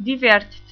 diverte-te.